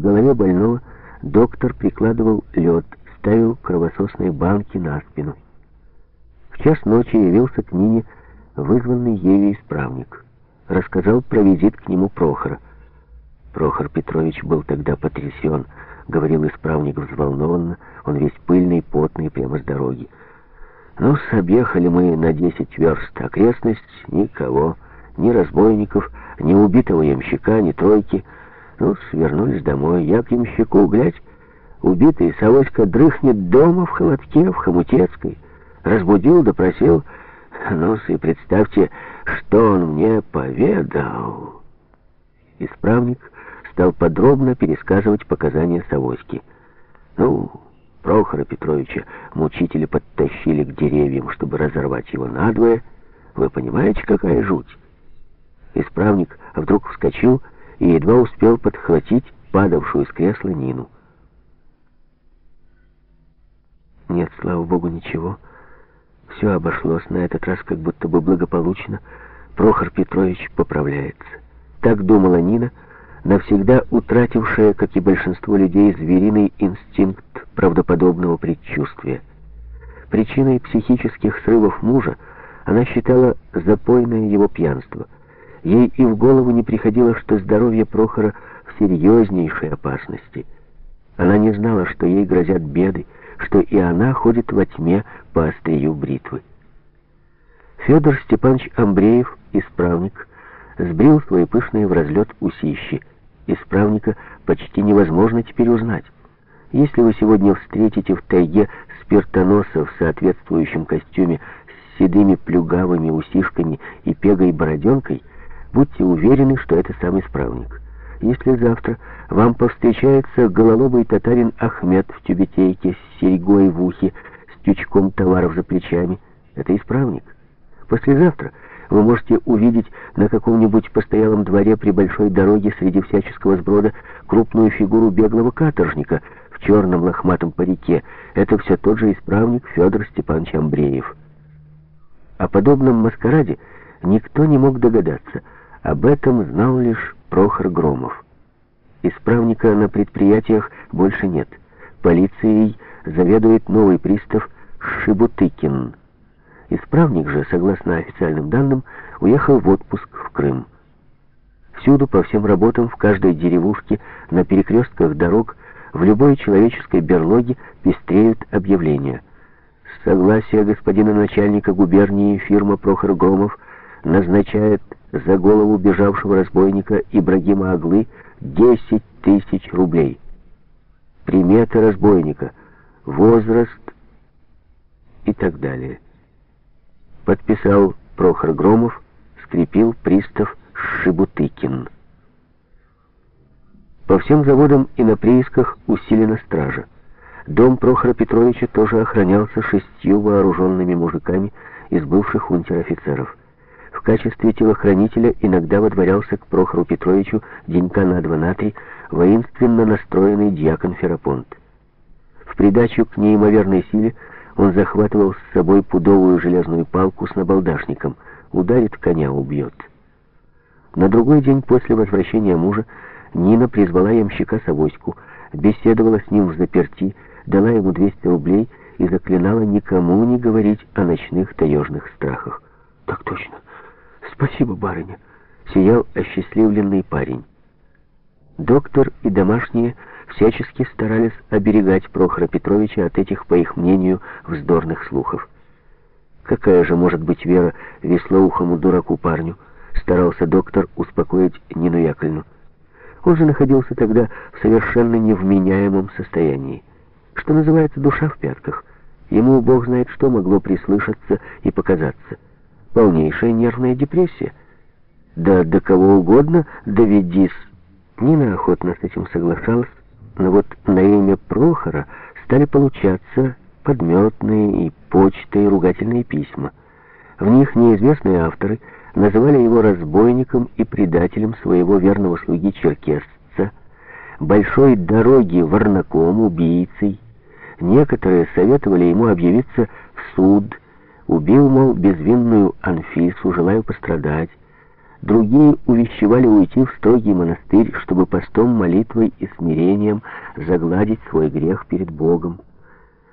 голове больного доктор прикладывал лед, ставил кровососные банки на спину. В час ночи явился к Нине вызванный ею исправник. Рассказал про визит к нему Прохора. Прохор Петрович был тогда потрясен, говорил исправник взволнованно, он весь пыльный, потный, прямо с дороги. Ну, объехали мы на десять верст, окрестность никого, ни разбойников, ни убитого ямщика, ни тройки. Ну, свернулись домой, я к ямщику, глядь, убитый Савоська дрыхнет дома в холодке, в Хомутецкой. Разбудил, допросил, ну, и представьте, что он мне поведал. Исправник стал подробно пересказывать показания Савоськи. Ну, Прохора Петровича мучители подтащили к деревьям, чтобы разорвать его надвое. Вы понимаете, какая жуть? Исправник вдруг вскочил и едва успел подхватить падавшую с кресла Нину. Нет, слава богу, ничего. Все обошлось на этот раз как будто бы благополучно. Прохор Петрович поправляется. Так думала Нина, навсегда утратившая, как и большинство людей, звериный инстинкт правдоподобного предчувствия. Причиной психических срывов мужа она считала запойное его пьянство. Ей и в голову не приходило, что здоровье Прохора в серьезнейшей опасности. Она не знала, что ей грозят беды, что и она ходит во тьме по острию бритвы. Федор Степанович Амбреев, исправник, сбрил свои пышные в разлет усищи. Исправника почти невозможно теперь узнать. Если вы сегодня встретите в тайге спиртоноса в соответствующем костюме с седыми плюгавыми усишками и пегой-бороденкой, будьте уверены, что это сам исправник. Если завтра вам повстречается гололобый татарин Ахмед в тюбетейке с серьгой в ухе, с тючком товаров за плечами, это исправник. Послезавтра вы можете увидеть на каком-нибудь постоялом дворе при большой дороге среди всяческого сброда крупную фигуру беглого каторжника в черном лохматом парике. Это все тот же исправник Федор Степанович Амбреев. О подобном маскараде никто не мог догадаться. Об этом знал лишь Прохор Громов. Исправника на предприятиях больше нет. Полицией заведует новый пристав Шибутыкин. Исправник же, согласно официальным данным, уехал в отпуск в Крым. Всюду, по всем работам, в каждой деревушке, на перекрестках дорог, в любой человеческой берлоге пестреют объявления. С согласия господина начальника губернии фирма Прохор Громов назначает за голову бежавшего разбойника Ибрагима Аглы 10 тысяч рублей. Примета разбойника, возраст и так далее. Подписал Прохор Громов, скрепил пристав Шибутыкин. По всем заводам и на приисках усилена стража. Дом Прохора Петровича тоже охранялся шестью вооруженными мужиками из бывших унтер-офицеров. В качестве телохранителя иногда водворялся к Прохору Петровичу денька на два на три воинственно настроенный дьякон Ферапонт. В придачу к неимоверной силе он захватывал с собой пудовую железную палку с набалдашником. Ударит коня, убьет. На другой день после возвращения мужа Нина призвала ямщика Савоську, беседовала с ним в заперти, дала ему 200 рублей и заклинала никому не говорить о ночных таежных страхах. «Так точно. Спасибо, барыня», — сиял осчастливленный парень. Доктор и домашние всячески старались оберегать Прохора Петровича от этих, по их мнению, вздорных слухов. Какая же может быть вера веслоухому дураку парню? Старался доктор успокоить Нину Яковлевну. Он же находился тогда в совершенно невменяемом состоянии. Что называется, душа в пятках. Ему, бог знает что, могло прислышаться и показаться. Полнейшая нервная депрессия. Да до кого угодно доведись. Нина охотно с этим соглашалась, но вот на имя Прохора стали получаться подметные и почты, и ругательные письма. В них неизвестные авторы называли его разбойником и предателем своего верного слуги черкесца, большой дороги варнаком, убийцей. Некоторые советовали ему объявиться в суд, убил, мол, безвинную Анфису, желаю пострадать. Другие увещевали уйти в строгий монастырь, чтобы постом, молитвой и смирением загладить свой грех перед Богом.